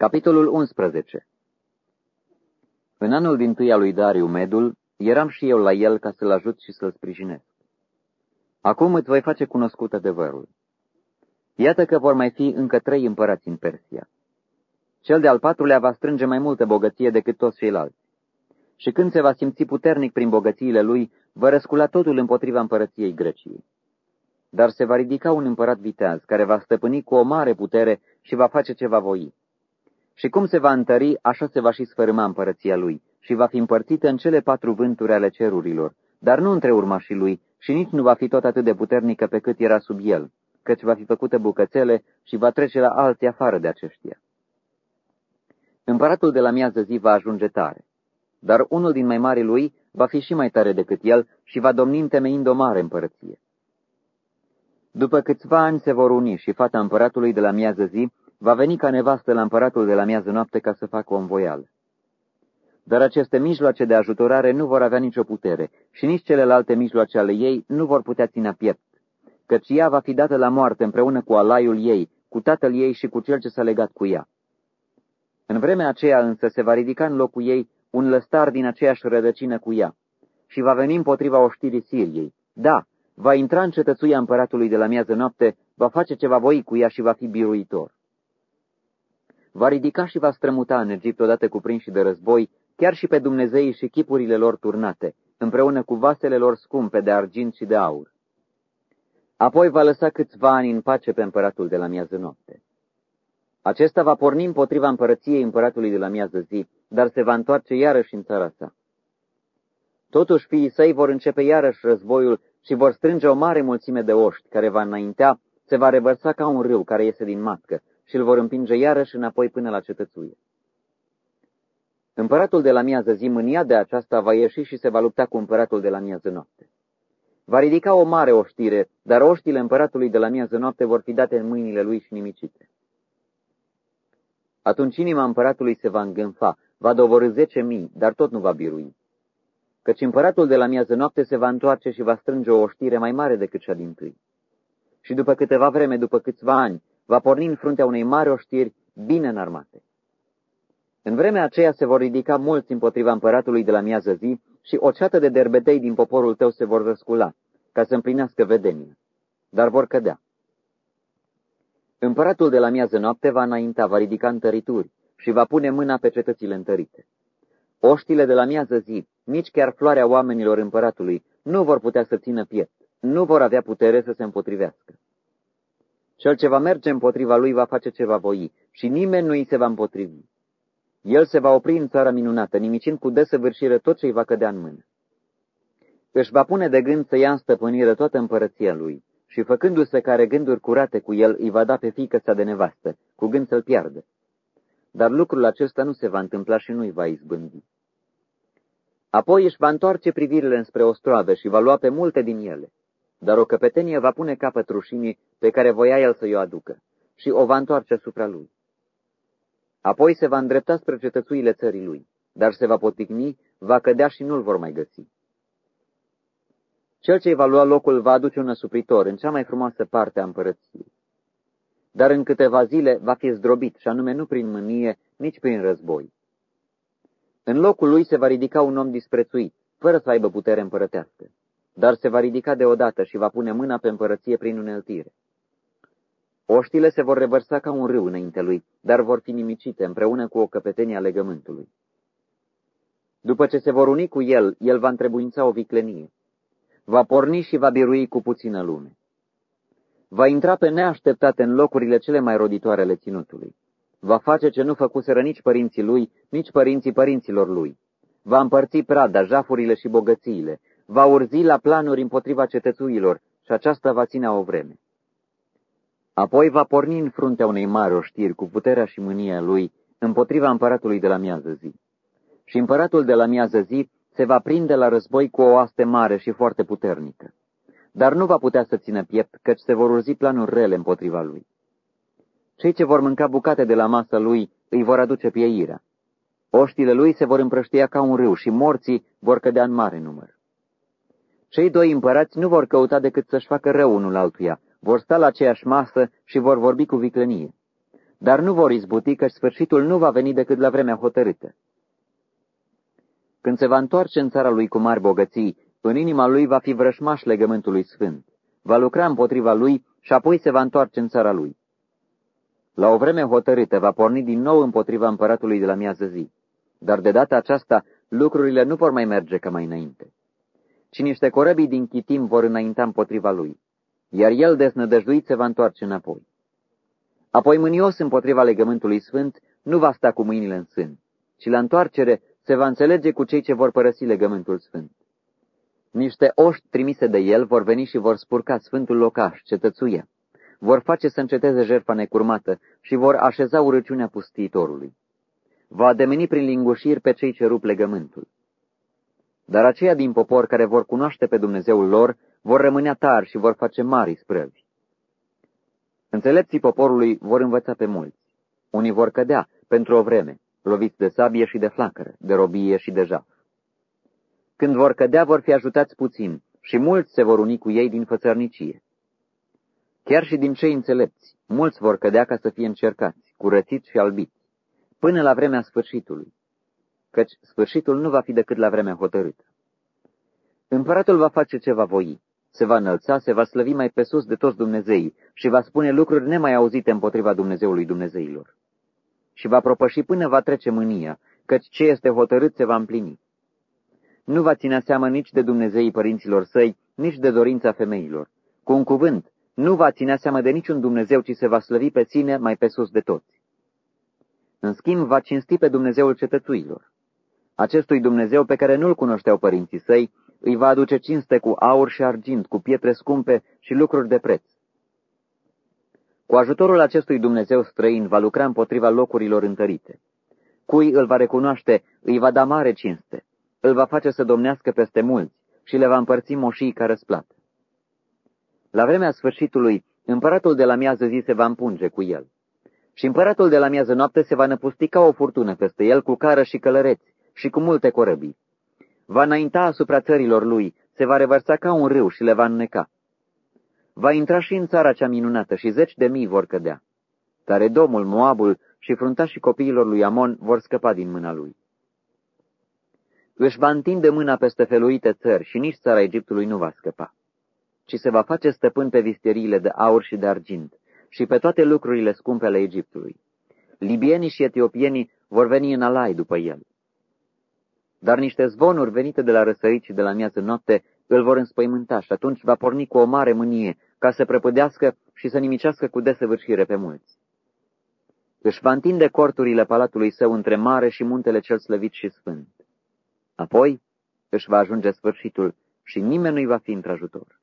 Capitolul 11 În anul din tâi al lui Dariu Medul, eram și eu la el ca să-l ajut și să-l sprijinesc. Acum îți voi face cunoscut adevărul. Iată că vor mai fi încă trei împărați în Persia. Cel de-al patrulea va strânge mai multă bogăție decât toți ceilalți. Și când se va simți puternic prin bogățiile lui, va răscula totul împotriva împărăției Greciei. Dar se va ridica un împărat viteaz, care va stăpâni cu o mare putere și va face ce va voi. Și cum se va întări, așa se va și sfărâma împărăția lui și va fi împărțită în cele patru vânturi ale cerurilor, dar nu între urmașii lui și nici nu va fi tot atât de puternică pe cât era sub el, căci va fi făcută bucățele și va trece la alții afară de aceștia. Împăratul de la miază zi va ajunge tare, dar unul din mai mari lui va fi și mai tare decât el și va domni întemeind o mare împărăție. După câțiva ani se vor uni și fata împăratului de la miază zi va veni ca nevastă la împăratul de la miază noapte ca să facă o învoială. Dar aceste mijloace de ajutorare nu vor avea nicio putere și nici celelalte mijloace ale ei nu vor putea ține piept, căci ea va fi dată la moarte împreună cu alaiul ei, cu tatăl ei și cu cel ce s-a legat cu ea. În vremea aceea însă se va ridica în locul ei un lăstar din aceeași rădăcină cu ea și va veni împotriva oștirii Siriei. Da, va intra în cetățuia împăratului de la miază noapte, va face ce va voi cu ea și va fi biruitor va ridica și va strămuta în Egipt odată cuprinși de război, chiar și pe Dumnezeii și chipurile lor turnate, împreună cu vasele lor scumpe de argint și de aur. Apoi va lăsa câțiva ani în pace pe împăratul de la miază noapte. Acesta va porni împotriva împărăției împăratului de la miază zi, dar se va întoarce iarăși în țara sa. Totuși fiii săi vor începe iarăși războiul și vor strânge o mare mulțime de oști, care va înaintea, se va revărsa ca un râu care iese din matcă, și îl vor împinge iarăși înapoi până la cetățuie. Împăratul de la miază zi, mânia de aceasta, va ieși și se va lupta cu împăratul de la miază noapte. Va ridica o mare oștire, dar oștile împăratului de la miază noapte vor fi date în mâinile lui și nimicite. Atunci inima împăratului se va îngânfa, va dovorâ zece mii, dar tot nu va birui. Căci împăratul de la miază noapte se va întoarce și va strânge o oștire mai mare decât cea din tâi. Și după câteva vreme, după câțiva ani, va porni în fruntea unei mari oștiri bine înarmate. În vremea aceea se vor ridica mulți împotriva împăratului de la miază zi și o ceată de derbetei din poporul tău se vor răscula, ca să împlinească vedenia, dar vor cădea. Împăratul de la miază noapte va înainta, va ridica întărituri și va pune mâna pe cetățile întărite. Oștile de la miază zi, nici chiar floarea oamenilor împăratului, nu vor putea să țină piept, nu vor avea putere să se împotrivească. Cel ce va merge împotriva lui va face ce va voi și nimeni nu îi se va împotrivi. El se va opri în țara minunată, nimicind cu desăvârșire tot ce îi va cădea în mână. Își va pune de gând să ia în stăpânire toată împărăția lui și, făcându-se care gânduri curate cu el, îi va da pe fiică sa de nevastă, cu gând să-l piardă. Dar lucrul acesta nu se va întâmpla și nu îi va izbândi. Apoi își va întoarce privirile înspre ostroave și va lua pe multe din ele dar o căpetenie va pune capăt rușinii pe care voia el să-i o aducă și o va întoarce asupra lui. Apoi se va îndrepta spre cetățuile țării lui, dar se va poticni, va cădea și nu-l vor mai găsi. Cel ce va lua locul va aduce un asupritor în cea mai frumoasă parte a împărăției. Dar în câteva zile va fi zdrobit, și anume nu prin mânie, nici prin război. În locul lui se va ridica un om disprețuit, fără să aibă putere împărătească dar se va ridica deodată și va pune mâna pe împărăție prin uneltire. Oștile se vor revărsa ca un râu înainte lui, dar vor fi nimicite împreună cu o căpetenie a legământului. După ce se vor uni cu el, el va întrebuința o viclenie. Va porni și va birui cu puțină lume. Va intra pe neașteptate în locurile cele mai roditoare ale ținutului. Va face ce nu făcuseră nici părinții lui, nici părinții părinților lui. Va împărți prada, jafurile și bogățiile, va urzi la planuri împotriva cetățuilor și aceasta va ține o vreme. Apoi va porni în fruntea unei mari oștiri cu puterea și mânia lui împotriva împăratului de la miază zi. Și împăratul de la miază zi se va prinde la război cu o aste mare și foarte puternică. Dar nu va putea să țină piept, căci se vor urzi planuri rele împotriva lui. Cei ce vor mânca bucate de la masa lui îi vor aduce pieirea. Oștile lui se vor împrăștia ca un râu și morții vor cădea în mare număr. Cei doi împărați nu vor căuta decât să-și facă rău unul altuia, vor sta la aceeași masă și vor vorbi cu viclănie. dar nu vor izbuti că sfârșitul nu va veni decât la vremea hotărâtă. Când se va întoarce în țara lui cu mari bogății, în inima lui va fi vrășmaș legământului sfânt, va lucra împotriva lui și apoi se va întoarce în țara lui. La o vreme hotărâtă va porni din nou împotriva împăratului de la miază zi, dar de data aceasta lucrurile nu vor mai merge ca mai înainte. Ci niște corăbii din Chitim vor înainta împotriva lui, iar el desnădăjduit se va întoarce înapoi. Apoi mânios împotriva legământului sfânt nu va sta cu mâinile în sân, ci la întoarcere se va înțelege cu cei ce vor părăsi legământul sfânt. Niște oști trimise de el vor veni și vor spurca sfântul locaș, cetățuia. Vor face să înceteze jertfa necurmată și vor așeza urăciunea pustiitorului. Va ademeni prin lingușiri pe cei ce rup legământul. Dar aceia din popor care vor cunoaște pe Dumnezeul lor vor rămâne tari și vor face mari sprăvi. Înțelepții poporului vor învăța pe mulți. Unii vor cădea pentru o vreme, loviți de sabie și de flacără, de robie și de jaf. Când vor cădea, vor fi ajutați puțin și mulți se vor uni cu ei din fățărnicie. Chiar și din cei înțelepți, mulți vor cădea ca să fie încercați, curățiți și albiți, până la vremea sfârșitului, căci sfârșitul nu va fi decât la vremea hotărâtă. Împăratul va face ce va voi, se va înălța, se va slăvi mai pe sus de toți Dumnezeii și va spune lucruri nemai auzite împotriva Dumnezeului Dumnezeilor. Și va propăși până va trece mânia, căci ce este hotărât se va împlini. Nu va ține seamă nici de Dumnezeii părinților săi, nici de dorința femeilor. Cu un cuvânt, nu va ține seamă de niciun Dumnezeu, ci se va slăvi pe sine mai pe sus de toți. În schimb, va cinsti pe Dumnezeul cetățuilor. Acestui Dumnezeu pe care nu-l cunoșteau părinții săi, îi va aduce cinste cu aur și argint, cu pietre scumpe și lucruri de preț. Cu ajutorul acestui Dumnezeu străin va lucra împotriva locurilor întărite. Cui îl va recunoaște, îi va da mare cinste, îl va face să domnească peste mulți și le va împărți moșii ca răsplată. La vremea sfârșitului, împăratul de la miază zi se va împunge cu el. Și împăratul de la miază noapte se va năpustica o furtună peste el cu cară și călăreți și cu multe corăbii. Va înainta asupra țărilor lui, se va revărsa ca un râu și le va înneca. Va intra și în țara cea minunată și zeci de mii vor cădea. Dar Edomul, Moabul și fruntașii copiilor lui Amon vor scăpa din mâna lui. Își va întinde mâna peste feluite țări și nici țara Egiptului nu va scăpa, ci se va face stăpân pe visteriile de aur și de argint și pe toate lucrurile scumpe ale Egiptului. Libienii și etiopienii vor veni în alai după el. Dar niște zvonuri venite de la răsărit și de la miază noapte îl vor înspăimânta și atunci va porni cu o mare mânie ca să prăpădească și să nimicească cu desăvârșire pe mulți. Își va întinde corturile palatului său între mare și muntele cel slăvit și sfânt. Apoi își va ajunge sfârșitul și nimeni nu-i va fi într-ajutor.